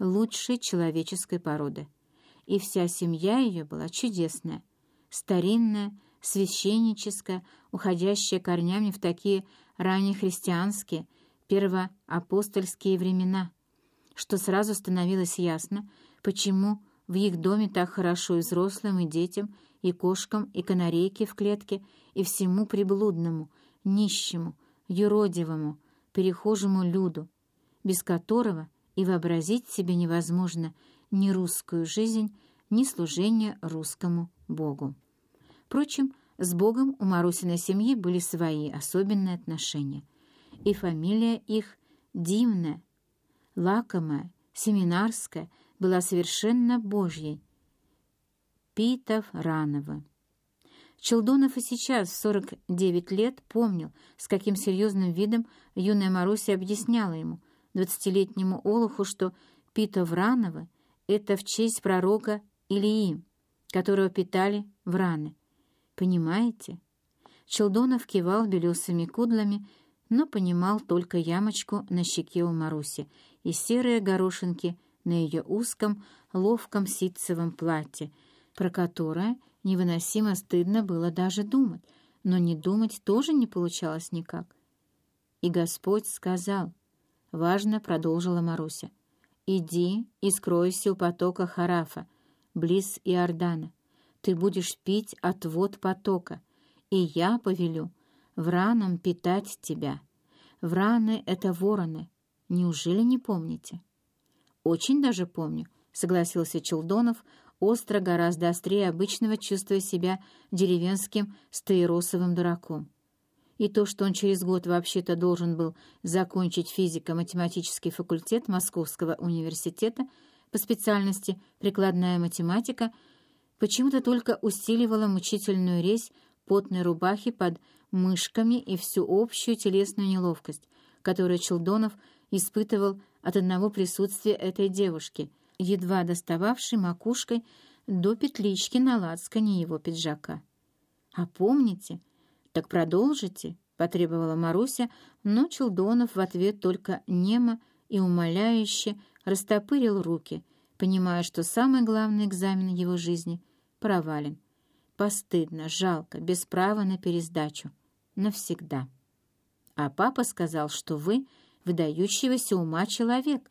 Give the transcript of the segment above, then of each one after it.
лучшей человеческой породы. И вся семья ее была чудесная, старинная, священническая, уходящая корнями в такие раннехристианские, первоапостольские времена, что сразу становилось ясно, почему в их доме так хорошо и взрослым, и детям, и кошкам, и канарейке в клетке, и всему приблудному, нищему, юродивому, перехожему люду, без которого и вообразить себе невозможно ни русскую жизнь, ни служение русскому Богу. Впрочем, с Богом у Марусиной семьи были свои особенные отношения, и фамилия их дивная, лакомая, семинарская, была совершенно Божьей. Питов Рановы. Челдонов и сейчас, в 49 лет, помнил, с каким серьезным видом юная Маруся объясняла ему, двадцатилетнему Олуху, что Пита Врановы — это в честь пророка Илии, которого питали враны. Понимаете? Челдонов кивал белесыми кудлами, но понимал только ямочку на щеке у Маруси и серые горошинки на ее узком, ловком ситцевом платье, про которое невыносимо стыдно было даже думать, но не думать тоже не получалось никак. И Господь сказал — Важно продолжила Маруся. «Иди и скройся у потока Харафа, близ Иордана. Ты будешь пить отвод потока, и я повелю враном питать тебя. Враны — это вороны. Неужели не помните?» «Очень даже помню», — согласился Челдонов, остро гораздо острее обычного, чувствуя себя деревенским стаиросовым дураком и то, что он через год вообще-то должен был закончить физико-математический факультет Московского университета по специальности «Прикладная математика», почему-то только усиливало мучительную резь потной рубахи под мышками и всю общую телесную неловкость, которую Челдонов испытывал от одного присутствия этой девушки, едва достававшей макушкой до петлички на лацкане его пиджака. «А помните...» «Так продолжите», — потребовала Маруся, но Челдонов в ответ только немо и умоляюще растопырил руки, понимая, что самый главный экзамен его жизни провален. Постыдно, жалко, без права на пересдачу. Навсегда. А папа сказал, что вы выдающегося ума человек.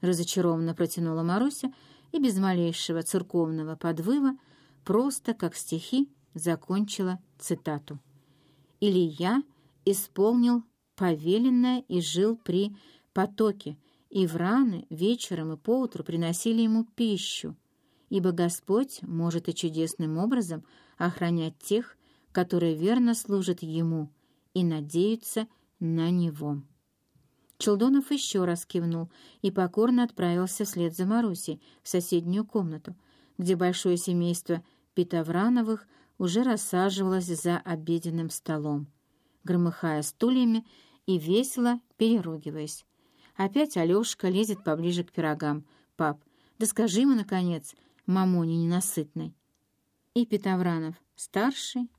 Разочарованно протянула Маруся и без малейшего церковного подвыва просто, как стихи, закончила цитату или я исполнил повеленное и жил при потоке, и в раны вечером и поутру приносили ему пищу, ибо Господь может и чудесным образом охранять тех, которые верно служат Ему и надеются на Него. Челдонов еще раз кивнул и покорно отправился вслед за Марусей в соседнюю комнату, где большое семейство Питоврановых уже рассаживалась за обеденным столом, громыхая стульями и весело переругиваясь. Опять Алешка лезет поближе к пирогам. «Пап, да скажи ему, наконец, мамоне ненасытной». И Петовранов, старший,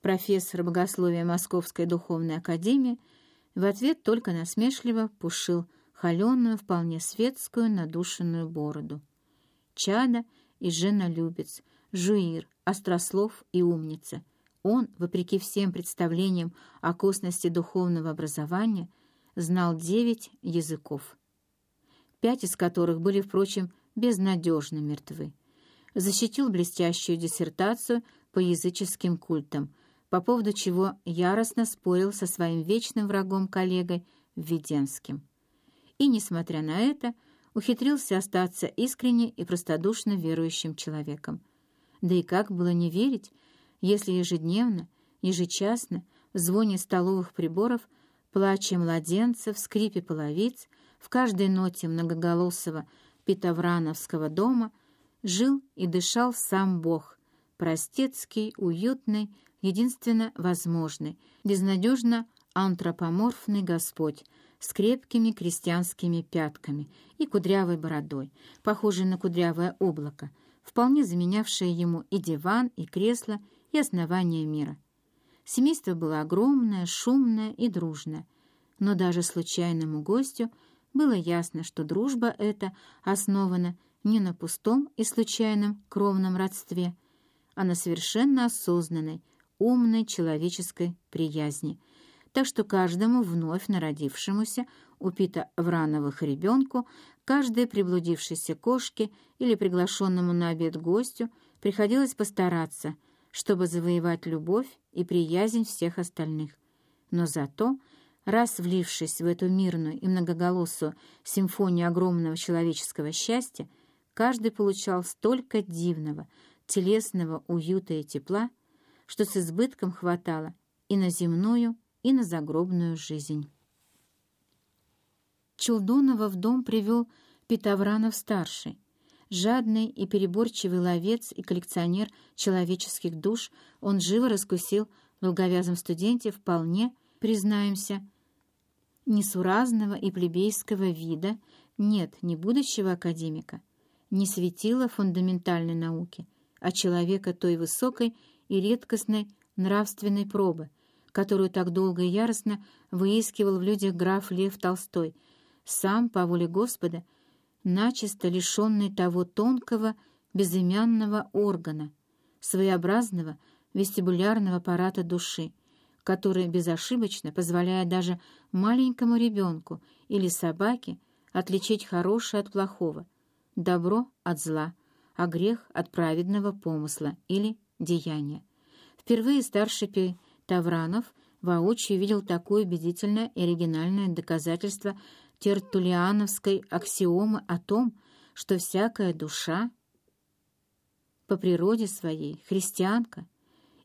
профессор богословия Московской духовной академии, в ответ только насмешливо пушил холеную, вполне светскую, надушенную бороду. Чада и женолюбец, жуир, острослов и умница. Он, вопреки всем представлениям о косности духовного образования, знал девять языков, пять из которых были, впрочем, безнадежно мертвы. Защитил блестящую диссертацию по языческим культам, по поводу чего яростно спорил со своим вечным врагом-коллегой Введенским. И, несмотря на это, ухитрился остаться искренне и простодушно верующим человеком. Да и как было не верить, если ежедневно, ежечасно в звоне столовых приборов, плаче младенцев, скрипе половиц, в каждой ноте многоголосого питоврановского дома жил и дышал сам Бог, простецкий, уютный, единственно возможный, безнадежно антропоморфный Господь с крепкими крестьянскими пятками и кудрявой бородой, похожей на кудрявое облако, вполне заменявшее ему и диван, и кресло, и основание мира. Семейство было огромное, шумное и дружное, но даже случайному гостю было ясно, что дружба эта основана не на пустом и случайном кровном родстве, а на совершенно осознанной, умной человеческой приязни, так что каждому вновь народившемуся у Пита Врановых ребенку, каждой приблудившейся кошке или приглашенному на обед гостю приходилось постараться, чтобы завоевать любовь и приязнь всех остальных. Но зато, раз влившись в эту мирную и многоголосую симфонию огромного человеческого счастья, каждый получал столько дивного, телесного уюта и тепла, что с избытком хватало и на земную, и на загробную жизнь. Челдонова в дом привел Питавранов-старший. Жадный и переборчивый ловец и коллекционер человеческих душ, он живо раскусил в долговязом студенте вполне, признаемся, несуразного и плебейского вида, нет, не будущего академика, не светила фундаментальной науки, а человека той высокой и редкостной нравственной пробы, которую так долго и яростно выискивал в людях граф Лев Толстой, сам, по воле Господа, начисто лишенный того тонкого, безымянного органа, своеобразного вестибулярного аппарата души, который безошибочно позволяет даже маленькому ребенку или собаке отличить хорошее от плохого, добро от зла, а грех от праведного помысла или деяния. Впервые старший Пей Тавранов воочию видел такое убедительное и оригинальное доказательство тертулиановской аксиомы о том, что всякая душа по природе своей христианка,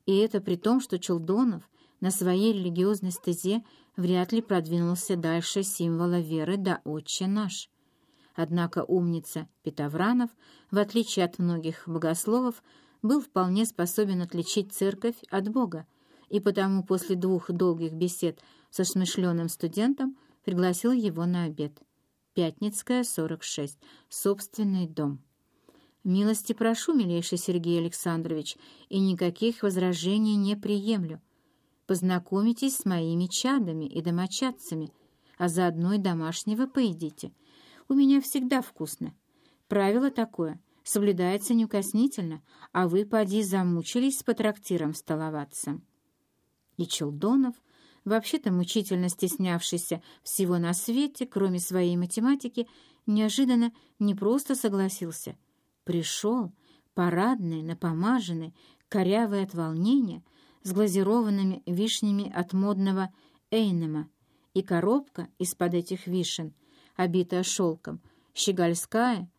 и это при том, что Челдонов на своей религиозной стезе вряд ли продвинулся дальше символа веры да «Отче наш». Однако умница Петавранов, в отличие от многих богословов, был вполне способен отличить церковь от Бога, и потому после двух долгих бесед со смышленым студентом пригласил его на обед. Пятницкая, 46. Собственный дом. «Милости прошу, милейший Сергей Александрович, и никаких возражений не приемлю. Познакомитесь с моими чадами и домочадцами, а заодно и домашнего поедите. У меня всегда вкусно. Правило такое — соблюдается неукоснительно, а вы, поди, замучились по трактирам столоваться». И Челдонов, вообще-то мучительно стеснявшийся всего на свете, кроме своей математики, неожиданно не просто согласился. Пришел, парадный, напомаженный, корявый от волнения, с глазированными вишнями от модного Эйнема, и коробка из-под этих вишен, обитая шелком, щегольская,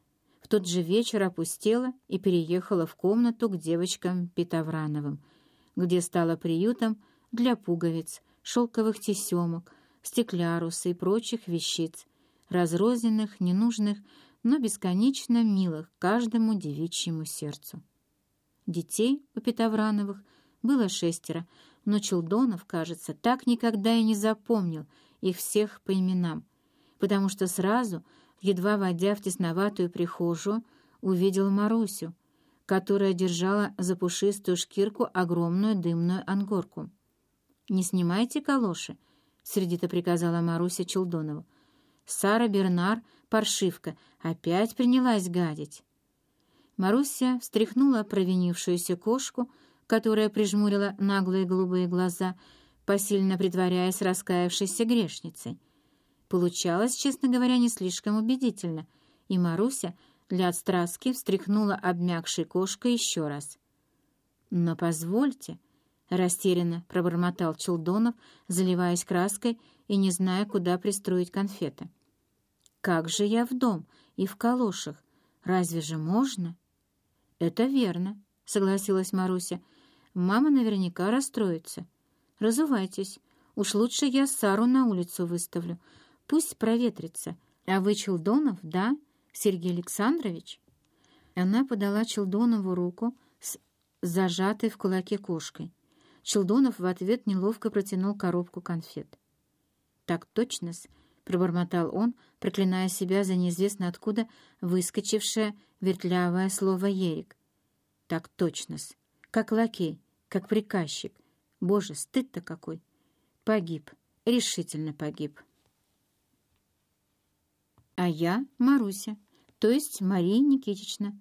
в тот же вечер опустела и переехала в комнату к девочкам Питоврановым, где стала приютом для пуговиц, шелковых тесемок, стекляруса и прочих вещиц, разрозненных, ненужных, но бесконечно милых каждому девичьему сердцу. Детей у Петоврановых было шестеро, но Челдонов, кажется, так никогда и не запомнил их всех по именам, потому что сразу, едва войдя в тесноватую прихожую, увидел Марусю, которая держала за пушистую шкирку огромную дымную ангорку. «Не снимайте калоши», — сердито приказала Маруся Челдонову. «Сара Бернар, паршивка, опять принялась гадить». Маруся встряхнула провинившуюся кошку, которая прижмурила наглые голубые глаза, посильно притворяясь раскаявшейся грешницей. Получалось, честно говоря, не слишком убедительно, и Маруся для отстраски встряхнула обмякшей кошкой еще раз. «Но позвольте», — растерянно пробормотал Челдонов, заливаясь краской и не зная, куда пристроить конфеты. «Как же я в дом и в калошах? Разве же можно?» «Это верно», — согласилась Маруся. «Мама наверняка расстроится. Разувайтесь. Уж лучше я Сару на улицу выставлю. Пусть проветрится. А вы Челдонов, да, Сергей Александрович?» Она подала Челдонову руку с зажатой в кулаке кошкой. Челдонов в ответ неловко протянул коробку конфет. «Так точно-с», — пробормотал он, проклиная себя за неизвестно откуда выскочившее вертлявое слово «ерик». «Так точно-с, как лакей, как приказчик. Боже, стыд-то какой! Погиб, решительно погиб». А я Маруся, то есть Мария Никитична.